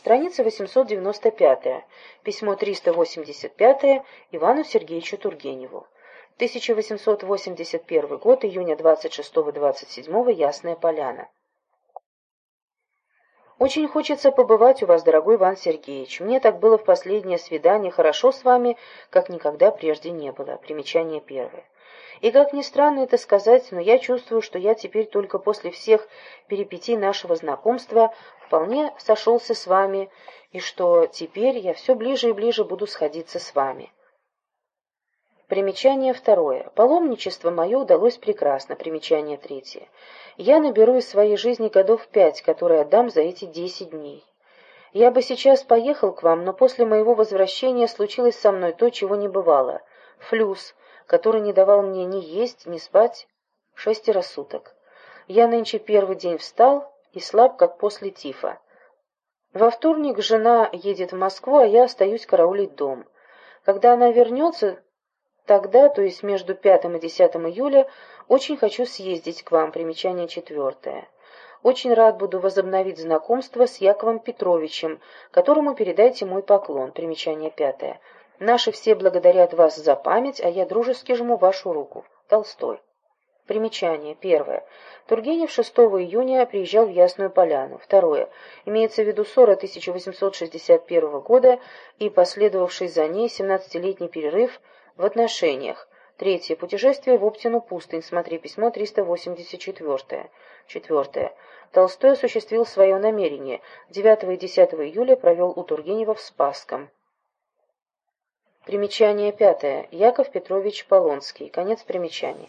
Страница 895. Письмо 385 Ивану Сергеевичу Тургеневу. 1881 год, июня 26-27, Ясная Поляна. Очень хочется побывать у вас, дорогой Иван Сергеевич. Мне так было в последнее свидание хорошо с вами, как никогда прежде не было. Примечание первое. И как ни странно это сказать, но я чувствую, что я теперь только после всех перипетий нашего знакомства вполне сошелся с вами, и что теперь я все ближе и ближе буду сходиться с вами. Примечание второе. Паломничество мое удалось прекрасно. Примечание третье. Я наберу из своей жизни годов пять, которые отдам за эти десять дней. Я бы сейчас поехал к вам, но после моего возвращения случилось со мной то, чего не бывало. Флюс, который не давал мне ни есть, ни спать шестеро суток. Я нынче первый день встал и слаб, как после тифа. Во вторник жена едет в Москву, а я остаюсь караулить дом. Когда она вернется, Тогда, то есть между 5 и 10 июля, очень хочу съездить к вам. Примечание четвертое. Очень рад буду возобновить знакомство с Яковом Петровичем, которому передайте мой поклон. Примечание пятое. Наши все благодарят вас за память, а я дружески жму вашу руку. Толстой. Примечание. Первое. Тургенев 6 июня приезжал в Ясную Поляну. Второе. Имеется в виду ссора 1861 года и последовавший за ней 17-летний перерыв в отношениях. Третье. Путешествие в Оптину пустынь. Смотри письмо 384. Четвертое. Толстой осуществил свое намерение. 9 и 10 июля провел у Тургенева в Спасском. Примечание пятое. Яков Петрович Полонский. Конец примечаний.